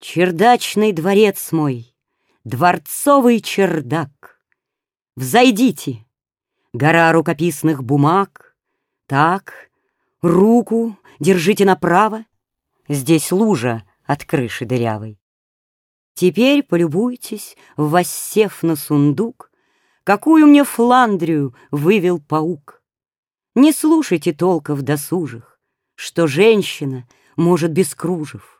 Чердачный дворец мой, дворцовый чердак. Взойдите, гора рукописных бумаг. Так, руку держите направо, Здесь лужа от крыши дырявой. Теперь полюбуйтесь, воссев на сундук, Какую мне Фландрию вывел паук. Не слушайте толков досужих, Что женщина может без кружев.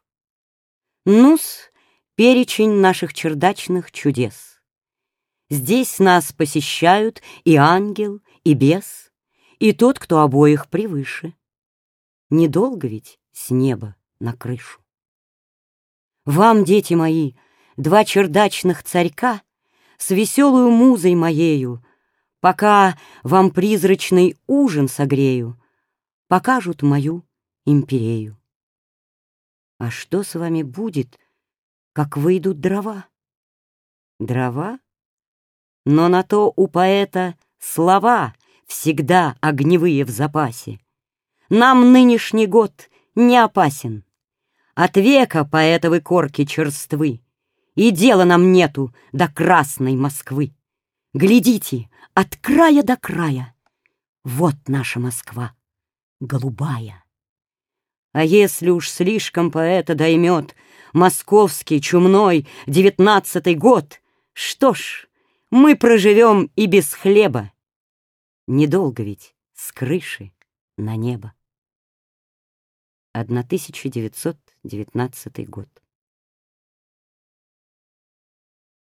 Нус — перечень наших чердачных чудес. Здесь нас посещают и ангел, и бес, и тот, кто обоих превыше. Недолго ведь с неба на крышу. Вам, дети мои, два чердачных царька С веселую музой моею, Пока вам призрачный ужин согрею, Покажут мою империю. А что с вами будет, как выйдут дрова? Дрова? Но на то у поэта слова всегда огневые в запасе. Нам нынешний год не опасен. От века поэтовы корки черствы, И дела нам нету до красной Москвы. Глядите, от края до края, Вот наша Москва, голубая. А если уж слишком поэта доймет Московский чумной девятнадцатый год, Что ж, мы проживем и без хлеба. Недолго ведь с крыши на небо. 1919 год.